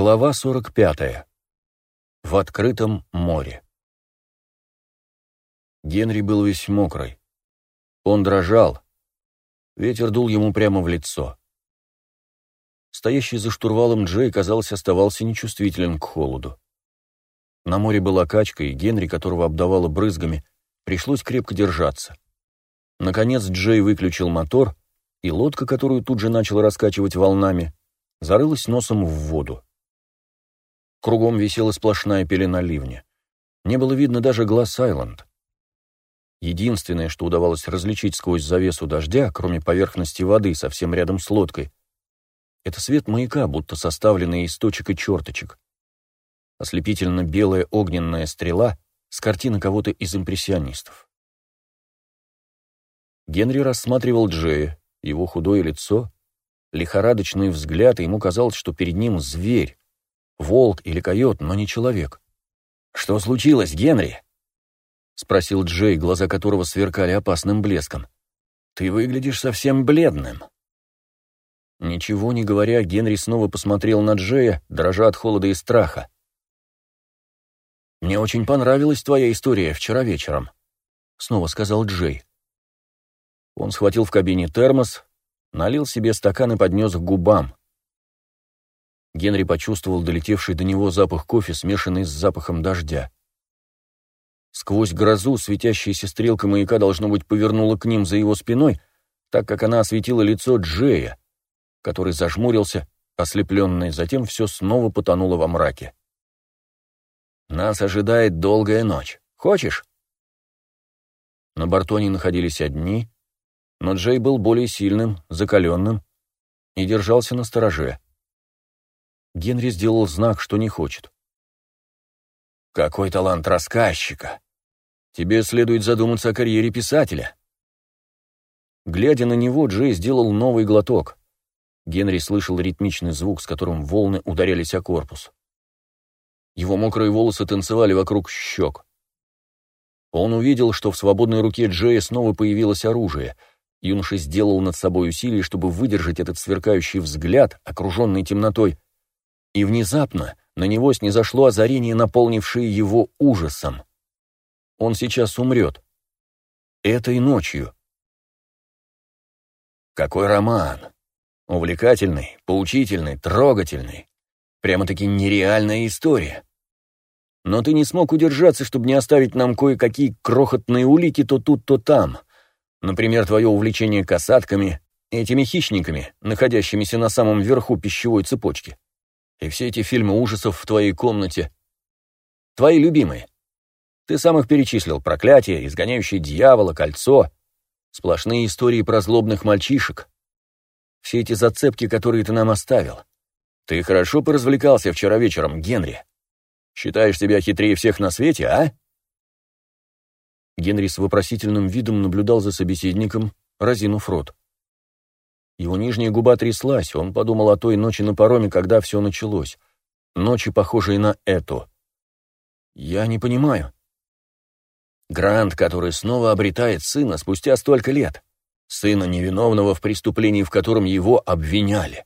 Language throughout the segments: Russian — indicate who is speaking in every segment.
Speaker 1: Глава 45. В открытом море. Генри был весь мокрый. Он дрожал. Ветер дул ему прямо в лицо. Стоящий за штурвалом Джей, казалось, оставался нечувствителен к холоду. На море была качка, и Генри, которого обдавало брызгами, пришлось крепко держаться. Наконец Джей выключил мотор, и лодка, которую тут же начала раскачивать волнами, зарылась носом в воду. Кругом висела сплошная пелена ливня. Не было видно даже глаз Айленд. Единственное, что удавалось различить сквозь завесу дождя, кроме поверхности воды совсем рядом с лодкой, это свет маяка, будто составленный из точек и черточек. Ослепительно белая огненная стрела с картины кого-то из импрессионистов. Генри рассматривал Джея, его худое лицо, лихорадочный взгляд, и ему казалось, что перед ним зверь, волк или койот, но не человек. «Что случилось, Генри?» — спросил Джей, глаза которого сверкали опасным блеском. «Ты выглядишь совсем бледным». Ничего не говоря, Генри снова посмотрел на Джея, дрожа от холода и страха. «Мне очень понравилась твоя история вчера вечером», — снова сказал Джей. Он схватил в кабине термос, налил себе стакан и поднес к губам. Генри почувствовал долетевший до него запах кофе, смешанный с запахом дождя. Сквозь грозу светящаяся стрелка маяка, должно быть, повернула к ним за его спиной, так как она осветила лицо Джея, который зажмурился, ослепленный, затем все снова потонуло во мраке. «Нас ожидает долгая ночь. Хочешь?» На борту они находились одни, но Джей был более сильным, закаленным и держался на стороже. Генри сделал знак, что не хочет. «Какой талант рассказчика! Тебе следует задуматься о карьере писателя!» Глядя на него, Джей сделал новый глоток. Генри слышал ритмичный звук, с которым волны ударялись о корпус. Его мокрые волосы танцевали вокруг щек. Он увидел, что в свободной руке Джея снова появилось оружие. Юноша сделал над собой усилие, чтобы выдержать этот сверкающий взгляд, окруженный темнотой, и внезапно на него снизошло озарение, наполнившее его ужасом. Он сейчас умрет. Этой ночью. Какой роман! Увлекательный, поучительный, трогательный. Прямо-таки нереальная история. Но ты не смог удержаться, чтобы не оставить нам кое-какие крохотные улики то тут, то там. Например, твое увлечение касатками, этими хищниками, находящимися на самом верху пищевой цепочки. И все эти фильмы ужасов в твоей комнате. Твои любимые. Ты сам их перечислил. Проклятие, изгоняющее дьявола, кольцо. Сплошные истории про злобных мальчишек. Все эти зацепки, которые ты нам оставил. Ты хорошо поразвлекался вчера вечером, Генри. Считаешь себя хитрее всех на свете, а? Генри с вопросительным видом наблюдал за собеседником, разинув рот. Его нижняя губа тряслась, он подумал о той ночи на пароме, когда все началось. Ночи, похожей на эту. «Я не понимаю». Грант, который снова обретает сына спустя столько лет. Сына невиновного в преступлении, в котором его обвиняли.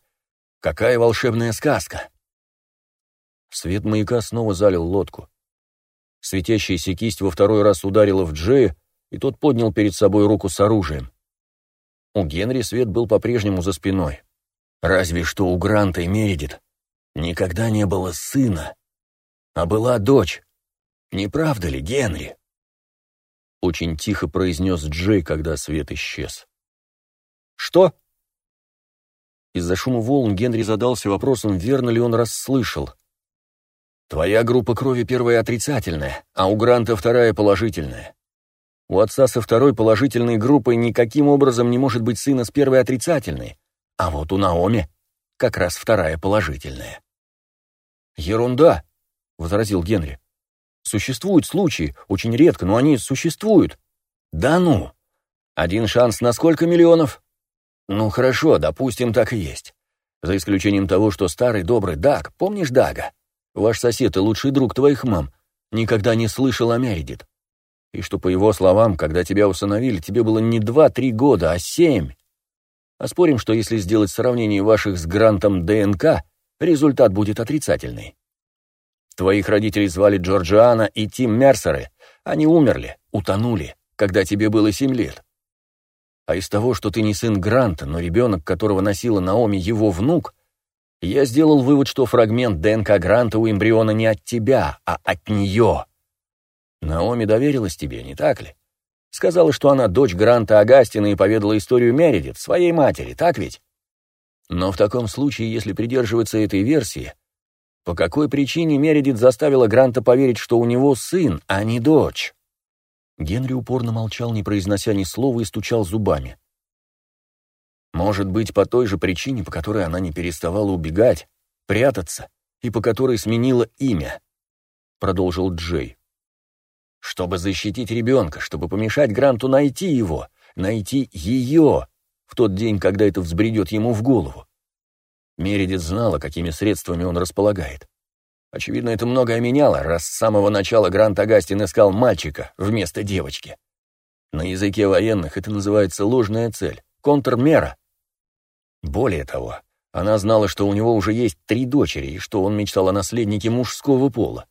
Speaker 1: Какая волшебная сказка! Свет маяка снова залил лодку. Светящаяся кисть во второй раз ударила в Джея, и тот поднял перед собой руку с оружием. У Генри свет был по-прежнему за спиной. Разве что у Гранта и Мередит никогда не было сына, а была дочь. Не правда ли, Генри? Очень тихо произнес Джей, когда свет исчез. «Что?» Из-за шума волн Генри задался вопросом, верно ли он расслышал. «Твоя группа крови первая отрицательная, а у Гранта вторая положительная. У отца со второй положительной группой никаким образом не может быть сына с первой отрицательной, а вот у Наоми как раз вторая положительная. «Ерунда», — возразил Генри. «Существуют случаи, очень редко, но они существуют». «Да ну! Один шанс на сколько миллионов?» «Ну хорошо, допустим, так и есть. За исключением того, что старый добрый Даг, помнишь Дага? Ваш сосед и лучший друг твоих мам, никогда не слышал о Мередит. И что, по его словам, когда тебя усыновили, тебе было не два-три года, а семь. А спорим, что если сделать сравнение ваших с Грантом ДНК, результат будет отрицательный. Твоих родителей звали Джорджиана и Тим Мерсеры. Они умерли, утонули, когда тебе было семь лет. А из того, что ты не сын Гранта, но ребенок, которого носила Наоми его внук, я сделал вывод, что фрагмент ДНК Гранта у эмбриона не от тебя, а от нее. Наоми доверилась тебе, не так ли? Сказала, что она дочь Гранта Агастина и поведала историю Мередит, своей матери, так ведь? Но в таком случае, если придерживаться этой версии, по какой причине Мередит заставила Гранта поверить, что у него сын, а не дочь? Генри упорно молчал, не произнося ни слова, и стучал зубами. Может быть, по той же причине, по которой она не переставала убегать, прятаться, и по которой сменила имя, продолжил Джей. Чтобы защитить ребенка, чтобы помешать Гранту найти его, найти ее в тот день, когда это взбредет ему в голову. Мередит знала, какими средствами он располагает. Очевидно, это многое меняло, раз с самого начала Грант Агастин искал мальчика вместо девочки. На языке военных это называется ложная цель, контрмера. Более того, она знала, что у него уже есть три дочери, и что он мечтал о наследнике мужского пола.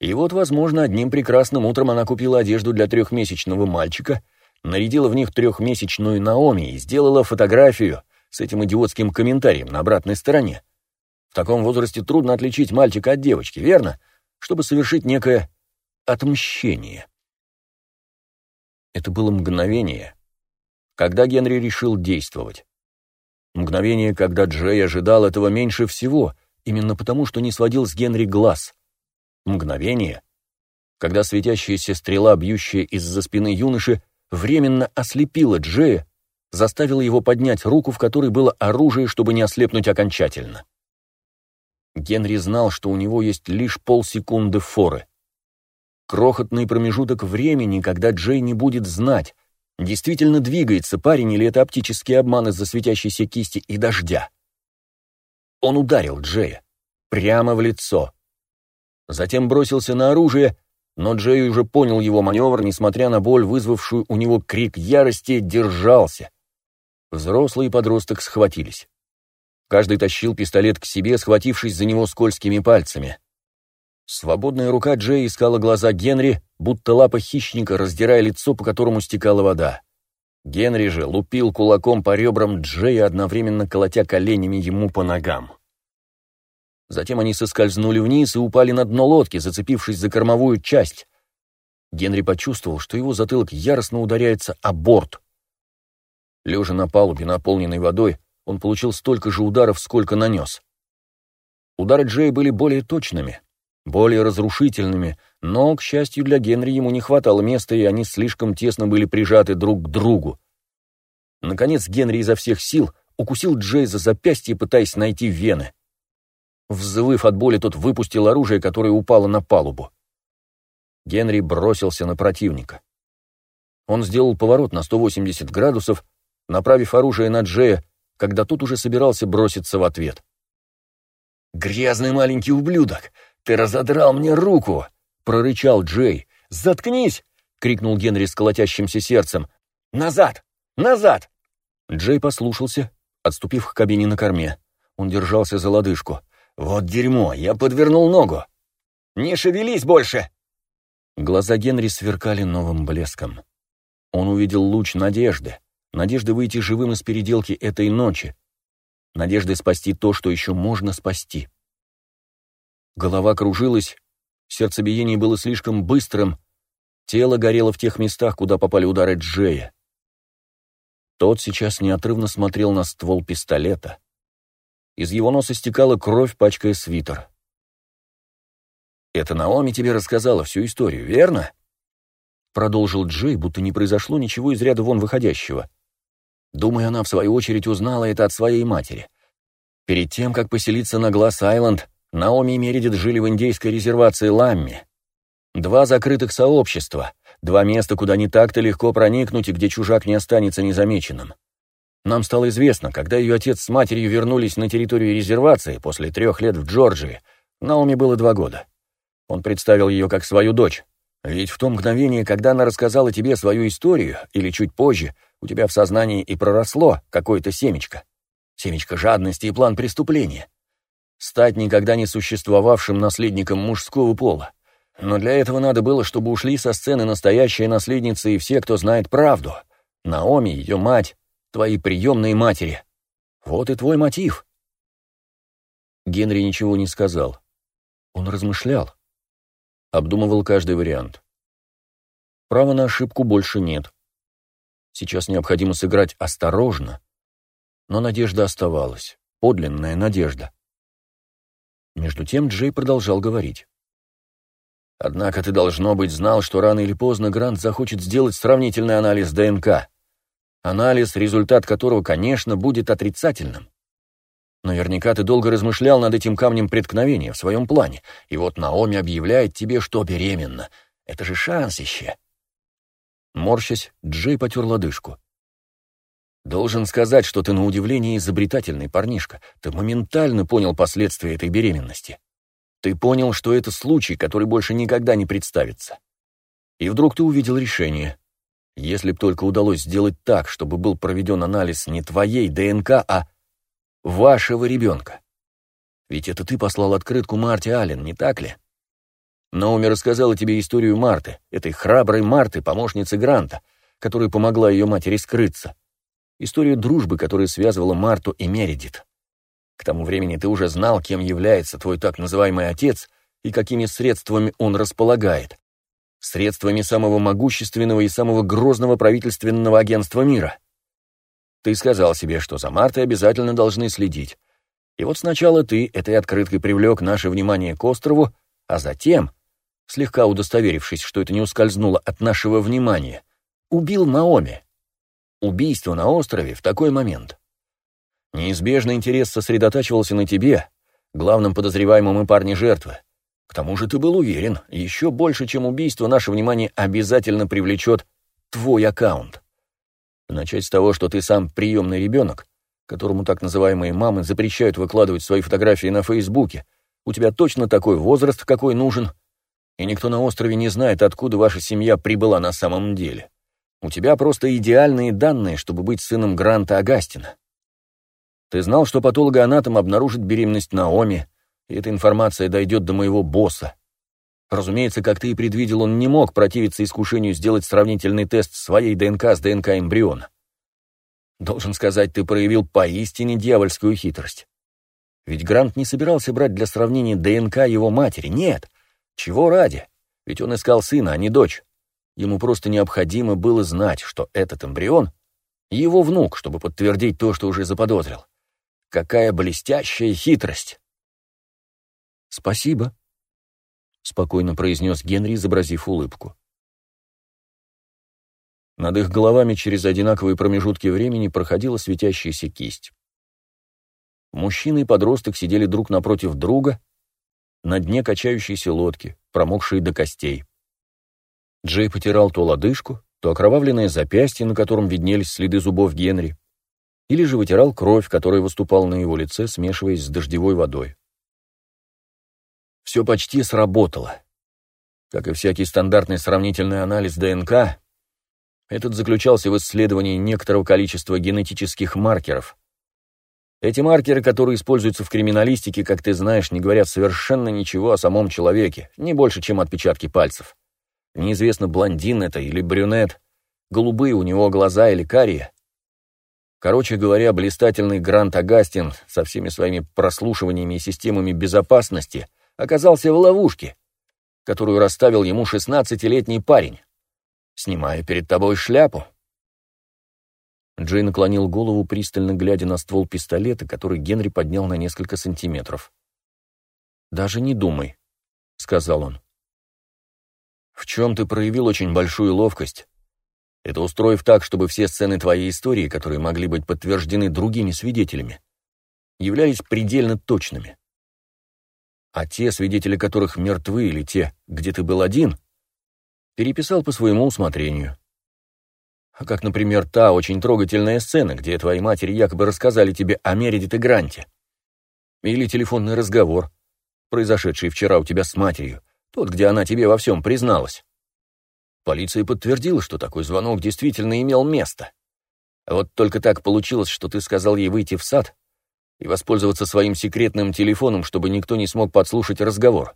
Speaker 1: И вот, возможно, одним прекрасным утром она купила одежду для трехмесячного мальчика, нарядила в них трехмесячную Наоми и сделала фотографию с этим идиотским комментарием на обратной стороне. В таком возрасте трудно отличить мальчика от девочки, верно? Чтобы совершить некое отмщение. Это было мгновение, когда Генри решил действовать. Мгновение, когда Джей ожидал этого меньше всего, именно потому, что не сводил с Генри глаз. Мгновение, когда светящаяся стрела, бьющая из-за спины юноши, временно ослепила Джея, заставила его поднять руку, в которой было оружие, чтобы не ослепнуть окончательно. Генри знал, что у него есть лишь полсекунды форы. Крохотный промежуток времени, когда Джей не будет знать, действительно двигается парень или это оптический обман из-за светящейся кисти и дождя. Он ударил Джея прямо в лицо. Затем бросился на оружие, но Джей уже понял его маневр, несмотря на боль, вызвавшую у него крик ярости, держался. Взрослый и подросток схватились. Каждый тащил пистолет к себе, схватившись за него скользкими пальцами. Свободная рука Джей искала глаза Генри, будто лапа хищника, раздирая лицо, по которому стекала вода. Генри же лупил кулаком по ребрам Джея, одновременно колотя коленями ему по ногам. Затем они соскользнули вниз и упали на дно лодки, зацепившись за кормовую часть. Генри почувствовал, что его затылок яростно ударяется о борт. Лежа на палубе, наполненной водой, он получил столько же ударов, сколько нанес. Удары Джея были более точными, более разрушительными, но, к счастью для Генри, ему не хватало места, и они слишком тесно были прижаты друг к другу. Наконец Генри изо всех сил укусил Джей за запястье, пытаясь найти вены. Взвыв от боли, тот выпустил оружие, которое упало на палубу. Генри бросился на противника. Он сделал поворот на 180 градусов, направив оружие на Джея, когда тот уже собирался броситься в ответ. «Грязный маленький ублюдок! Ты разодрал мне руку!» — прорычал Джей. «Заткнись!» — крикнул Генри с колотящимся сердцем. «Назад! Назад!» Джей послушался, отступив к кабине на корме. Он держался за лодыжку. «Вот дерьмо! Я подвернул ногу!» «Не шевелись больше!» Глаза Генри сверкали новым блеском. Он увидел луч надежды надежды выйти живым из переделки этой ночи, надежды спасти то, что еще можно спасти. Голова кружилась, сердцебиение было слишком быстрым, тело горело в тех местах, куда попали удары Джея. Тот сейчас неотрывно смотрел на ствол пистолета. Из его носа стекала кровь, пачкая свитер. «Это Наоми тебе рассказала всю историю, верно?» Продолжил Джей, будто не произошло ничего из ряда вон выходящего. Думаю, она в свою очередь узнала это от своей матери. Перед тем, как поселиться на Гласс-Айленд, Наоми и Мередит жили в индейской резервации Ламми. Два закрытых сообщества, два места, куда не так-то легко проникнуть и где чужак не останется незамеченным. Нам стало известно, когда ее отец с матерью вернулись на территорию резервации после трех лет в Джорджии, Наоми было два года. Он представил ее как свою дочь. Ведь в то мгновение, когда она рассказала тебе свою историю, или чуть позже, у тебя в сознании и проросло какое-то семечко. Семечко жадности и план преступления. стать никогда не существовавшим наследником мужского пола. Но для этого надо было, чтобы ушли со сцены настоящая наследница и все, кто знает правду. Наоми, ее мать, твои приемные матери. Вот и твой мотив. Генри ничего не сказал. Он размышлял. Обдумывал каждый вариант. Права на ошибку больше нет. Сейчас необходимо сыграть осторожно, но надежда оставалась, подлинная надежда. Между тем Джей продолжал говорить. Однако ты, должно быть, знал, что рано или поздно Грант захочет сделать сравнительный анализ ДНК. Анализ, результат которого, конечно, будет отрицательным. Наверняка ты долго размышлял над этим камнем преткновения в своем плане, и вот Наоми объявляет тебе, что беременна. Это же шансище. Морщась, Джей потер лодыжку. «Должен сказать, что ты на удивление изобретательный парнишка. Ты моментально понял последствия этой беременности. Ты понял, что это случай, который больше никогда не представится. И вдруг ты увидел решение. Если б только удалось сделать так, чтобы был проведен анализ не твоей ДНК, а вашего ребенка. Ведь это ты послал открытку Марте Аллен, не так ли? Наоми рассказала тебе историю Марты, этой храброй Марты, помощницы Гранта, которая помогла ее матери скрыться. Историю дружбы, которая связывала Марту и Мередит. К тому времени ты уже знал, кем является твой так называемый отец и какими средствами он располагает. Средствами самого могущественного и самого грозного правительственного агентства мира. Ты сказал себе, что за Мартой обязательно должны следить. И вот сначала ты этой открыткой привлек наше внимание к острову, а затем, слегка удостоверившись, что это не ускользнуло от нашего внимания, убил Наоми. Убийство на острове в такой момент Неизбежный интерес сосредотачивался на тебе, главном подозреваемом и парне жертвы. К тому же ты был уверен, еще больше, чем убийство, наше внимание обязательно привлечет твой аккаунт. Начать с того, что ты сам приемный ребенок, которому так называемые мамы запрещают выкладывать свои фотографии на Фейсбуке. У тебя точно такой возраст, какой нужен, и никто на острове не знает, откуда ваша семья прибыла на самом деле. У тебя просто идеальные данные, чтобы быть сыном Гранта Агастина. Ты знал, что патологоанатом обнаружит беременность Наоми, и эта информация дойдет до моего босса. Разумеется, как ты и предвидел, он не мог противиться искушению сделать сравнительный тест своей ДНК с ДНК эмбриона. Должен сказать, ты проявил поистине дьявольскую хитрость. Ведь Грант не собирался брать для сравнения ДНК его матери. Нет. Чего ради? Ведь он искал сына, а не дочь. Ему просто необходимо было знать, что этот эмбрион — его внук, чтобы подтвердить то, что уже заподозрил. Какая блестящая хитрость!» «Спасибо», — спокойно произнес Генри, изобразив улыбку. Над их головами через одинаковые промежутки времени проходила светящаяся кисть. Мужчина и подросток сидели друг напротив друга на дне качающейся лодки, промокшие до костей. Джей потирал то лодыжку, то окровавленное запястье, на котором виднелись следы зубов Генри или же вытирал кровь, которая выступала на его лице, смешиваясь с дождевой водой. Все почти сработало. Как и всякий стандартный сравнительный анализ ДНК, этот заключался в исследовании некоторого количества генетических маркеров. Эти маркеры, которые используются в криминалистике, как ты знаешь, не говорят совершенно ничего о самом человеке, не больше, чем отпечатки пальцев. Неизвестно, блондин это или брюнет, голубые у него глаза или карие. Короче говоря, блистательный Грант Агастин со всеми своими прослушиваниями и системами безопасности оказался в ловушке, которую расставил ему шестнадцатилетний парень, снимая перед тобой шляпу. Джей наклонил голову, пристально глядя на ствол пистолета, который Генри поднял на несколько сантиметров. «Даже не думай», — сказал он. «В чем ты проявил очень большую ловкость, это устроив так, чтобы все сцены твоей истории, которые могли быть подтверждены другими свидетелями, являлись предельно точными. А те, свидетели которых мертвы или те, где ты был один, переписал по своему усмотрению. А как, например, та очень трогательная сцена, где твои матери якобы рассказали тебе о Мередит и Гранте. Или телефонный разговор, произошедший вчера у тебя с матерью, тот, где она тебе во всем призналась. Полиция подтвердила, что такой звонок действительно имел место. Вот только так получилось, что ты сказал ей выйти в сад, и воспользоваться своим секретным телефоном, чтобы никто не смог подслушать разговор.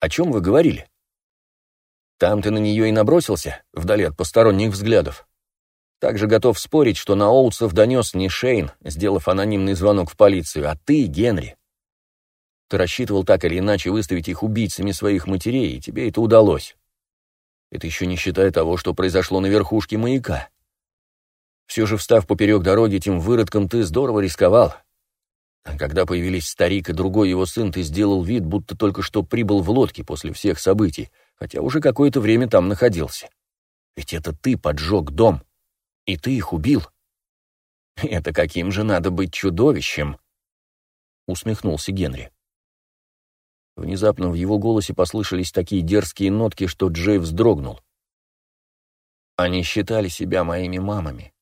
Speaker 1: О чем вы говорили? Там ты на нее и набросился, вдали от посторонних взглядов. Также готов спорить, что на Оутсов донес не Шейн, сделав анонимный звонок в полицию, а ты, Генри. Ты рассчитывал так или иначе выставить их убийцами своих матерей, и тебе это удалось. Это еще не считая того, что произошло на верхушке маяка. Все же, встав поперек дороги этим выродком, ты здорово рисковал. А когда появились старик и другой его сын, ты сделал вид, будто только что прибыл в лодке после всех событий, хотя уже какое-то время там находился. Ведь это ты поджег дом, и ты их убил. Это каким же надо быть чудовищем? Усмехнулся Генри. Внезапно в его голосе послышались такие дерзкие нотки, что Джей вздрогнул. Они считали себя моими мамами.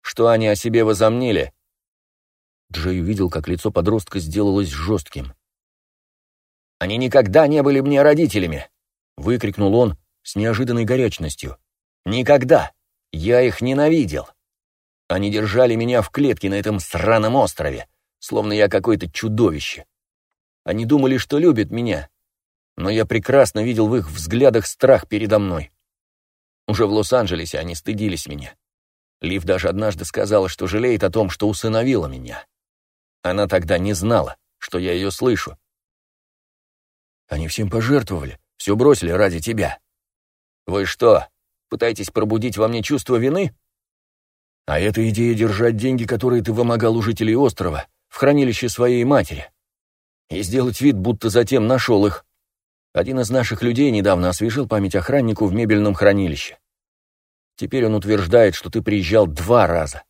Speaker 1: Что они о себе возомнили? Джей увидел, как лицо подростка сделалось жестким. «Они никогда не были мне родителями!» — выкрикнул он с неожиданной горячностью. «Никогда! Я их ненавидел! Они держали меня в клетке на этом сраном острове, словно я какое-то чудовище. Они думали, что любят меня, но я прекрасно видел в их взглядах страх передо мной. Уже в Лос-Анджелесе они стыдились меня. Лив даже однажды сказала, что жалеет о том, что усыновила меня. Она тогда не знала, что я ее слышу. Они всем пожертвовали, все бросили ради тебя. Вы что, пытаетесь пробудить во мне чувство вины? А это идея держать деньги, которые ты вымогал у жителей острова, в хранилище своей матери и сделать вид, будто затем нашел их. Один из наших людей недавно освежил память охраннику в мебельном хранилище. Теперь он утверждает, что ты приезжал два раза.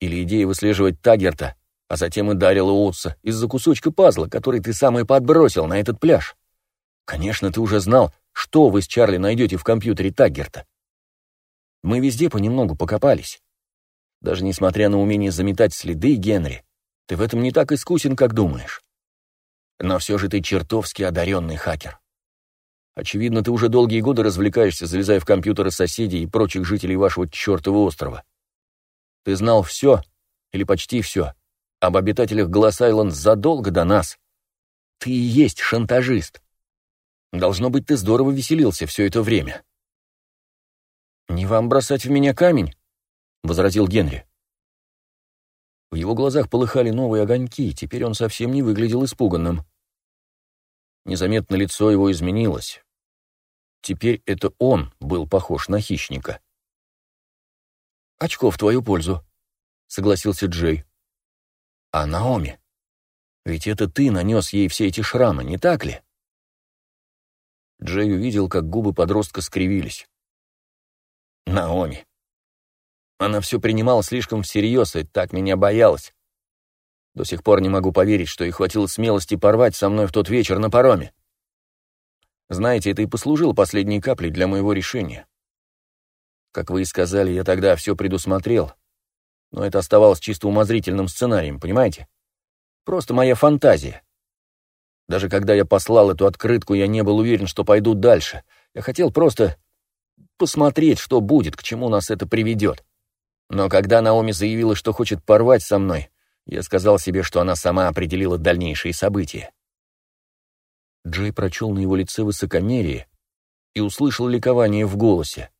Speaker 1: Или идея выслеживать Тагерта, а затем и Дарила Утса из-за кусочка пазла, который ты сам и подбросил на этот пляж. Конечно, ты уже знал, что вы с Чарли найдете в компьютере Таггерта. Мы везде понемногу покопались. Даже несмотря на умение заметать следы, Генри, ты в этом не так искусен, как думаешь. Но все же ты чертовски одаренный хакер. Очевидно, ты уже долгие годы развлекаешься, залезая в компьютеры соседей и прочих жителей вашего чертова острова. Ты знал все, или почти все, об обитателях Гласс-Айленд задолго до нас. Ты и есть шантажист. Должно быть, ты здорово веселился все это время. «Не вам бросать в меня камень», — возразил Генри. В его глазах полыхали новые огоньки, теперь он совсем не выглядел испуганным. Незаметно лицо его изменилось. Теперь это он был похож на хищника. «Очко в твою пользу», — согласился Джей. «А Наоми? Ведь это ты нанес ей все эти шрамы, не так ли?» Джей увидел, как губы подростка скривились. «Наоми. Она все принимала слишком всерьез и так меня боялась. До сих пор не могу поверить, что ей хватило смелости порвать со мной в тот вечер на пароме. Знаете, это и послужило последней каплей для моего решения. Как вы и сказали, я тогда все предусмотрел, но это оставалось чисто умозрительным сценарием, понимаете? Просто моя фантазия. Даже когда я послал эту открытку, я не был уверен, что пойду дальше. Я хотел просто посмотреть, что будет, к чему нас это приведет. Но когда Наоми заявила, что хочет порвать со мной, я сказал себе, что она сама определила дальнейшие события. Джей прочел на его лице высокомерие и услышал ликование в голосе.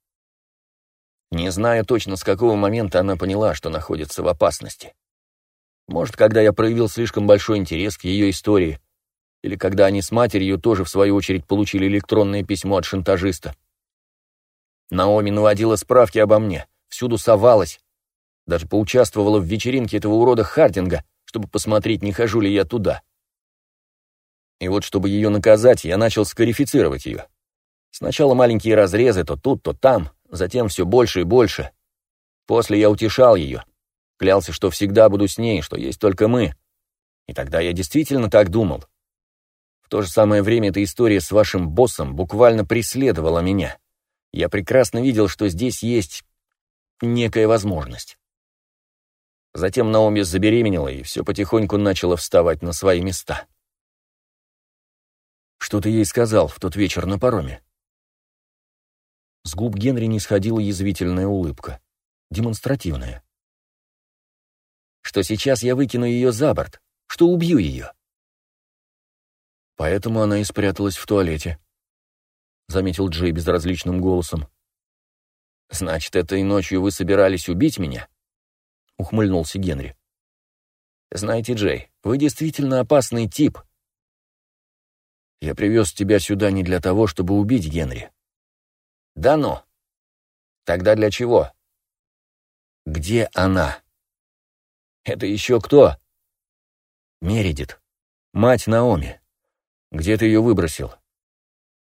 Speaker 1: Не знаю точно, с какого момента она поняла, что находится в опасности. Может, когда я проявил слишком большой интерес к ее истории, или когда они с матерью тоже, в свою очередь, получили электронное письмо от шантажиста. Наоми наводила справки обо мне — всюду совалась. Даже поучаствовала в вечеринке этого урода Хардинга, чтобы посмотреть, не хожу ли я туда. И вот, чтобы ее наказать, я начал скарифицировать ее. Сначала маленькие разрезы, то тут, то там, затем все больше и больше. После я утешал ее. Клялся, что всегда буду с ней, что есть только мы. И тогда я действительно так думал. В то же самое время эта история с вашим боссом буквально преследовала меня. Я прекрасно видел, что здесь есть некая возможность. Затем Наоми забеременела, и все потихоньку начало вставать на свои места. Что ты ей сказал в тот вечер на пароме? С губ Генри не сходила язвительная улыбка, демонстративная. что сейчас я выкину ее за борт, что убью ее. Поэтому она и спряталась в туалете, — заметил Джей безразличным голосом. «Значит, этой ночью вы собирались убить меня?» — ухмыльнулся Генри. «Знаете, Джей, вы действительно опасный тип». «Я привез тебя сюда не для того, чтобы убить Генри». «Да ну! Тогда для чего?» «Где она?» «Это еще кто?» «Мередит. Мать Наоми. Где ты ее выбросил?»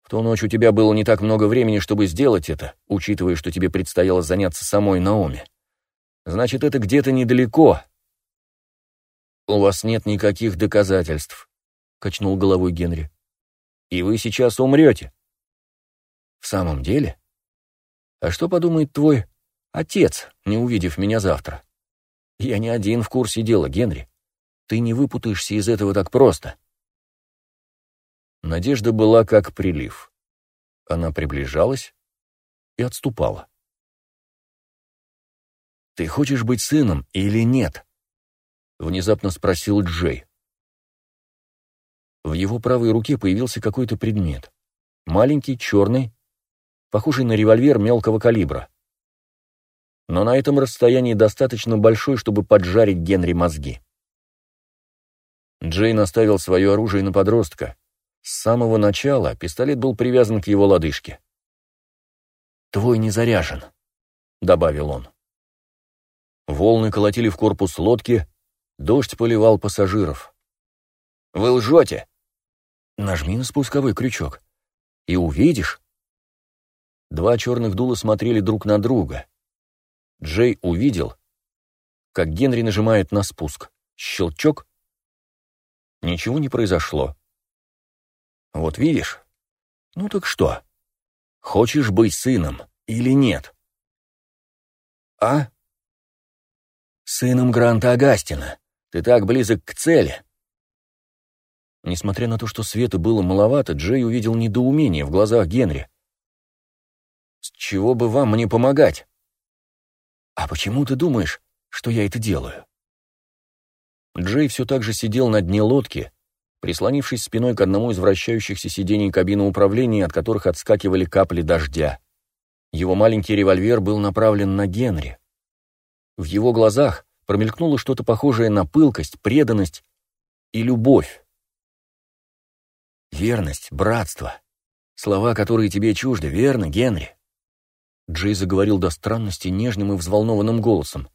Speaker 1: В ту ночь у тебя было не так много времени, чтобы сделать это, учитывая, что тебе предстояло заняться самой Наоми. Значит, это где-то недалеко. У вас нет никаких доказательств, качнул головой Генри. И вы сейчас умрете. В самом деле? А что подумает твой отец, не увидев меня завтра? Я не один в курсе дела, Генри. Ты не выпутаешься из этого так просто. Надежда была как прилив. Она приближалась и отступала. «Ты хочешь быть сыном или нет?» — внезапно спросил Джей. В его правой руке появился какой-то предмет. Маленький, черный, похожий на револьвер мелкого калибра. Но на этом расстоянии достаточно большой, чтобы поджарить Генри мозги. Джей наставил свое оружие на подростка, с самого начала пистолет был привязан к его лодыжке. «Твой не заряжен», — добавил он. Волны колотили в корпус лодки, дождь поливал пассажиров. «Вы лжете!» «Нажми на спусковой крючок, и увидишь». Два черных дула смотрели друг на друга. Джей увидел, как Генри нажимает на спуск. Щелчок. Ничего не произошло. Вот видишь? Ну так что? Хочешь быть сыном или нет? А? Сыном Гранта Агастина. Ты так близок к цели. Несмотря на то, что света было маловато, Джей увидел недоумение в глазах Генри. «С чего бы вам мне помогать?» «А почему ты думаешь, что я это делаю?» Джей все так же сидел на дне лодки, прислонившись спиной к одному из вращающихся сидений кабины управления, от которых отскакивали капли дождя. Его маленький револьвер был направлен на Генри. В его глазах промелькнуло что-то похожее на пылкость, преданность и любовь. «Верность, братство. Слова, которые тебе чужды, верно, Генри?» Джей заговорил до странности нежным и взволнованным голосом.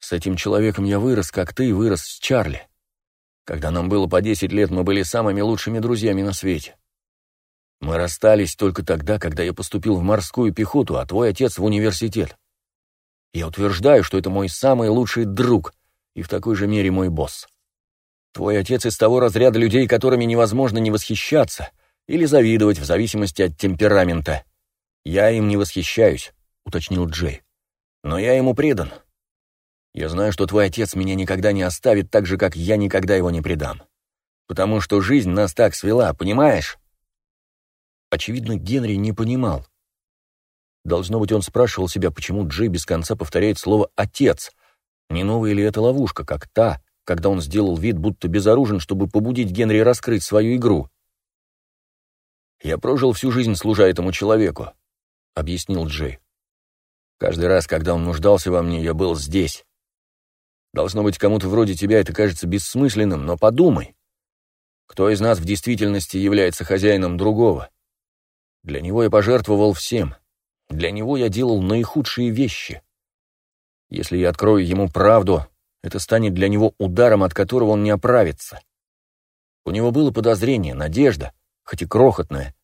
Speaker 1: «С этим человеком я вырос, как ты вырос с Чарли. Когда нам было по десять лет, мы были самыми лучшими друзьями на свете. Мы расстались только тогда, когда я поступил в морскую пехоту, а твой отец в университет. Я утверждаю, что это мой самый лучший друг и в такой же мере мой босс. Твой отец из того разряда людей, которыми невозможно не восхищаться или завидовать в зависимости от темперамента. Я им не восхищаюсь, уточнил Джей. Но я ему предан. Я знаю, что твой отец меня никогда не оставит так же, как я никогда его не предам. Потому что жизнь нас так свела, понимаешь?» Очевидно, Генри не понимал. Должно быть, он спрашивал себя, почему Джей без конца повторяет слово «отец». Не новая ли это ловушка, как та, когда он сделал вид, будто безоружен, чтобы побудить Генри раскрыть свою игру? «Я прожил всю жизнь, служа этому человеку», — объяснил Джей. «Каждый раз, когда он нуждался во мне, я был здесь. Должно быть, кому-то вроде тебя это кажется бессмысленным, но подумай. Кто из нас в действительности является хозяином другого? Для него я пожертвовал всем. Для него я делал наихудшие вещи. Если я открою ему правду, это станет для него ударом, от которого он не оправится. У него было подозрение, надежда, хоть и крохотная.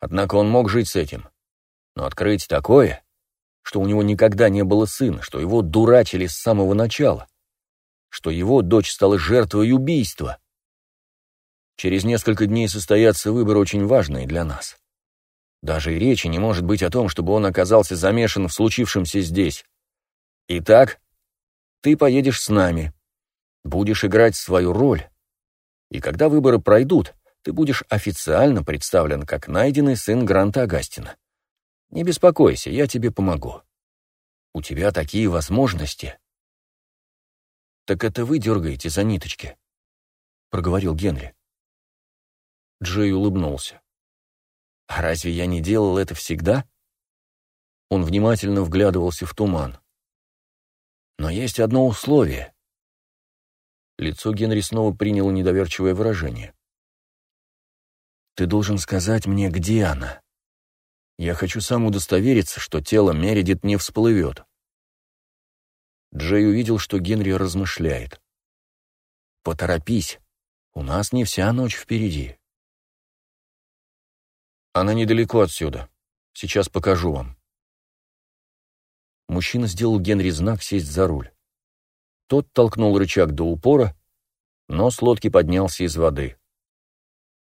Speaker 1: Однако он мог жить с этим. Но открыть такое, что у него никогда не было сына, что его дурачили с самого начала, что его дочь стала жертвой убийства. Через несколько дней состоятся выборы очень важные для нас. Даже и речи не может быть о том, чтобы он оказался замешан в случившемся здесь. Итак, ты поедешь с нами, будешь играть свою роль, и когда выборы пройдут, ты будешь официально представлен как найденный сын Гранта Агастина. Не беспокойся, я тебе помогу. У тебя такие возможности. «Так это вы дергаете за ниточки?» — проговорил Генри. Джей улыбнулся. «А разве я не делал это всегда?» Он внимательно вглядывался в туман. «Но есть одно условие». Лицо Генри снова приняло недоверчивое выражение. «Ты должен сказать мне, где она. Я хочу сам удостовериться, что тело Мередит не всплывет». Джей увидел, что Генри размышляет. «Поторопись, у нас не вся ночь впереди». «Она недалеко отсюда. Сейчас покажу вам». Мужчина сделал Генри знак сесть за руль. Тот толкнул рычаг до упора, но с лодки поднялся из воды.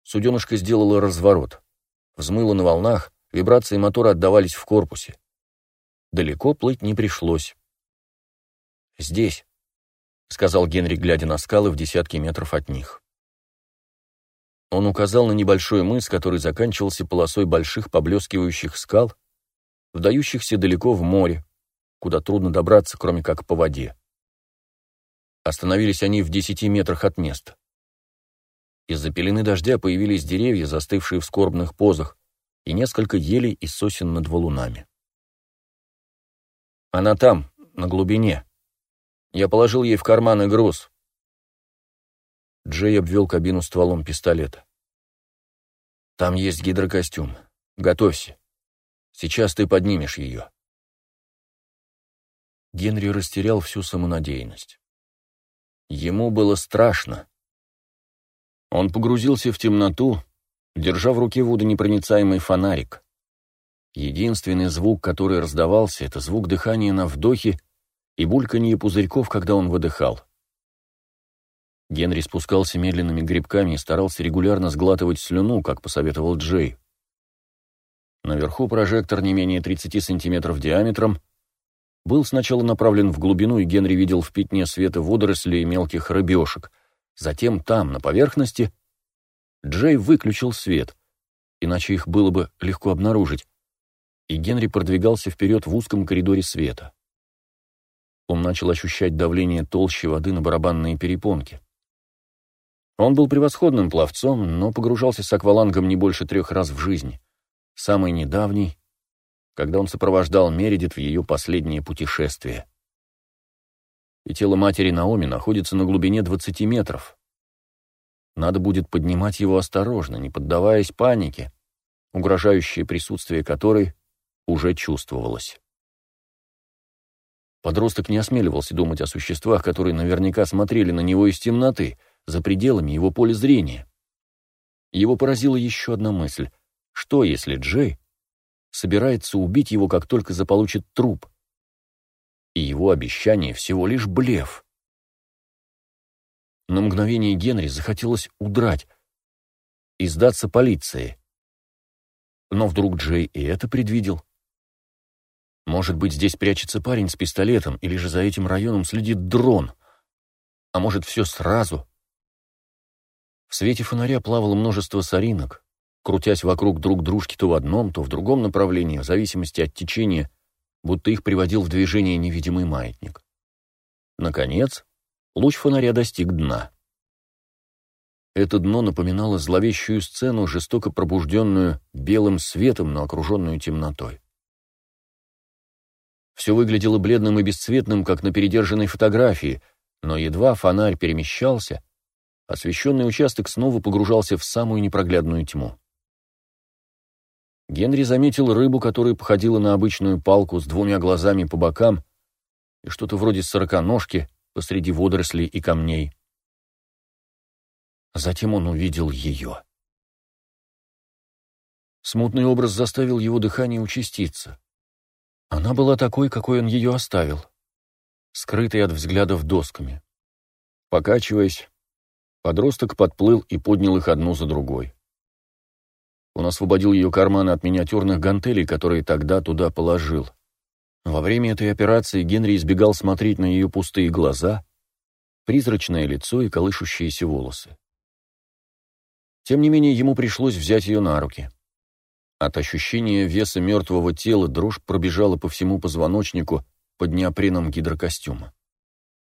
Speaker 1: Суденышко сделало разворот. Взмыло на волнах, вибрации мотора отдавались в корпусе. Далеко плыть не пришлось. «Здесь», — сказал Генри, глядя на скалы в десятки метров от них. Он указал на небольшой мыс, который заканчивался полосой больших поблескивающих скал, вдающихся далеко в море, куда трудно добраться, кроме как по воде. Остановились они в десяти метрах от места. Из-за пелены дождя появились деревья, застывшие в скорбных позах, и несколько елей и сосен над валунами. «Она там, на глубине», я положил ей в карман и груз. Джей обвел кабину стволом пистолета. Там есть гидрокостюм. Готовься. Сейчас ты поднимешь ее. Генри растерял всю самонадеянность. Ему было страшно. Он погрузился в темноту, держа в руке водонепроницаемый фонарик. Единственный звук, который раздавался, это звук дыхания на вдохе и бульканье пузырьков, когда он выдыхал. Генри спускался медленными грибками и старался регулярно сглатывать слюну, как посоветовал Джей. Наверху прожектор не менее 30 сантиметров диаметром был сначала направлен в глубину, и Генри видел в пятне света водорослей и мелких рыбешек. Затем там, на поверхности, Джей выключил свет, иначе их было бы легко обнаружить, и Генри продвигался вперед в узком коридоре света. Он начал ощущать давление толщи воды на барабанные перепонки. Он был превосходным пловцом, но погружался с аквалангом не больше трех раз в жизни. Самый недавний, когда он сопровождал Мередит в ее последнее путешествие. И тело матери Наоми находится на глубине 20 метров. Надо будет поднимать его осторожно, не поддаваясь панике, угрожающее присутствие которой уже чувствовалось. Подросток не осмеливался думать о существах, которые наверняка смотрели на него из темноты, за пределами его поля зрения. Его поразила еще одна мысль. Что, если Джей собирается убить его, как только заполучит труп? И его обещание всего лишь блеф. На мгновение Генри захотелось удрать и сдаться полиции. Но вдруг Джей и это предвидел. Может быть, здесь прячется парень с пистолетом, или же за этим районом следит дрон. А может, все сразу? В свете фонаря плавало множество соринок, крутясь вокруг друг дружки то в одном, то в другом направлении, в зависимости от течения, будто их приводил в движение невидимый маятник. Наконец, луч фонаря достиг дна. Это дно напоминало зловещую сцену, жестоко пробужденную белым светом, но окруженную темнотой. Все выглядело бледным и бесцветным, как на передержанной фотографии, но едва фонарь перемещался, освещенный участок снова погружался в самую непроглядную тьму. Генри заметил рыбу, которая походила на обычную палку с двумя глазами по бокам и что-то вроде сороконожки посреди водорослей и камней. Затем он увидел ее. Смутный образ заставил его дыхание участиться. Она была такой, какой он ее оставил, скрытой от взглядов досками. Покачиваясь, подросток подплыл и поднял их одну за другой. Он освободил ее карманы от миниатюрных гантелей, которые тогда туда положил. Во время этой операции Генри избегал смотреть на ее пустые глаза, призрачное лицо и колышущиеся волосы. Тем не менее, ему пришлось взять ее на руки. От ощущения веса мертвого тела дрожь пробежала по всему позвоночнику под неопреном гидрокостюма.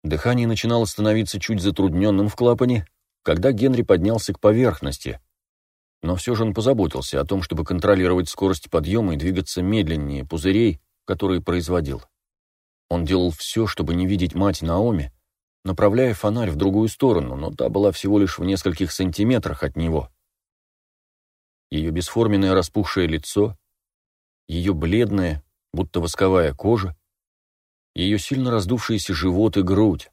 Speaker 1: Дыхание начинало становиться чуть затрудненным в клапане, когда Генри поднялся к поверхности. Но все же он позаботился о том, чтобы контролировать скорость подъема и двигаться медленнее пузырей, которые производил. Он делал все, чтобы не видеть мать Наоми, направляя фонарь в другую сторону, но та была всего лишь в нескольких сантиметрах от него. Ее бесформенное распухшее лицо, ее бледная, будто восковая кожа, ее сильно раздувшийся живот и грудь.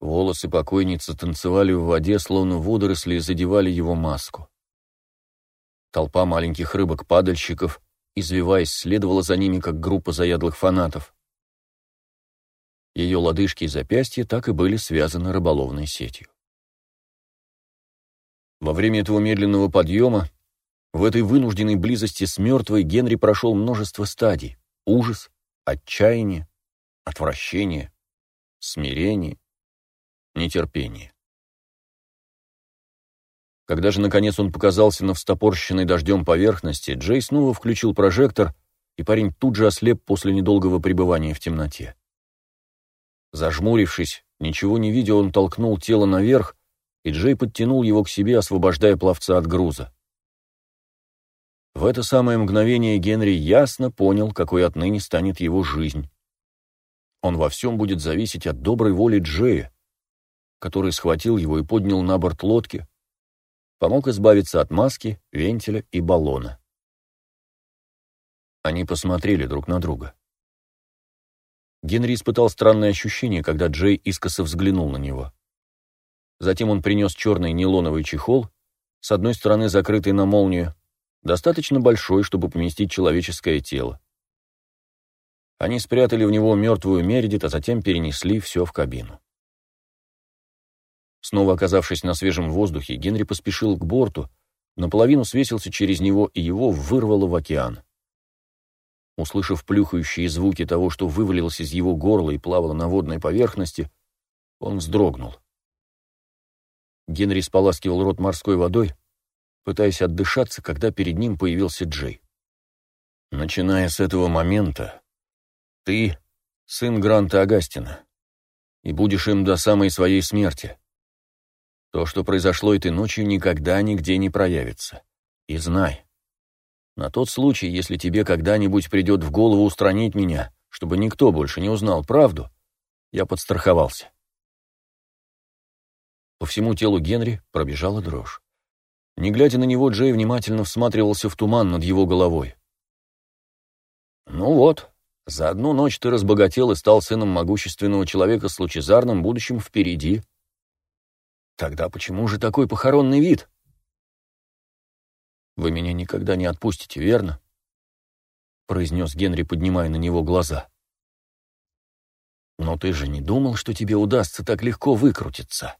Speaker 1: Волосы покойницы танцевали в воде, словно водоросли задевали его маску. Толпа маленьких рыбок-падальщиков, извиваясь, следовала за ними, как группа заядлых фанатов. Ее лодыжки и запястья так и были связаны рыболовной сетью. Во время этого медленного подъема, в этой вынужденной близости с мертвой, Генри прошел множество стадий. Ужас, отчаяние, отвращение, смирение, нетерпение. Когда же, наконец, он показался на встопорщенной дождем поверхности, Джей снова включил прожектор, и парень тут же ослеп после недолгого пребывания в темноте. Зажмурившись, ничего не видя, он толкнул тело наверх, и Джей подтянул его к себе, освобождая пловца от груза. В это самое мгновение Генри ясно понял, какой отныне станет его жизнь. Он во всем будет зависеть от доброй воли Джея, который схватил его и поднял на борт лодки, помог избавиться от маски, вентиля и баллона. Они посмотрели друг на друга. Генри испытал странное ощущение, когда Джей искоса взглянул на него. Затем он принес черный нейлоновый чехол, с одной стороны закрытый на молнию, достаточно большой, чтобы поместить человеческое тело. Они спрятали в него мертвую Мередит, а затем перенесли все в кабину. Снова оказавшись на свежем воздухе, Генри поспешил к борту, наполовину свесился через него, и его вырвало в океан. Услышав плюхающие звуки того, что вывалилось из его горла и плавало на водной поверхности, он вздрогнул. Генри споласкивал рот морской водой, пытаясь отдышаться, когда перед ним появился Джей. «Начиная с этого момента, ты — сын Гранта Агастина, и будешь им до самой своей смерти. То, что произошло этой ночью, никогда нигде не проявится. И знай, на тот случай, если тебе когда-нибудь придет в голову устранить меня, чтобы никто больше не узнал правду, я подстраховался. По всему телу Генри пробежала дрожь. Не глядя на него, Джей внимательно всматривался в туман над его головой. «Ну вот, за одну ночь ты разбогател и стал сыном могущественного человека с лучезарным будущим впереди. Тогда почему же такой похоронный вид?» «Вы меня никогда не отпустите, верно?» произнес Генри, поднимая на него глаза. «Но ты же не думал, что тебе удастся так легко выкрутиться?»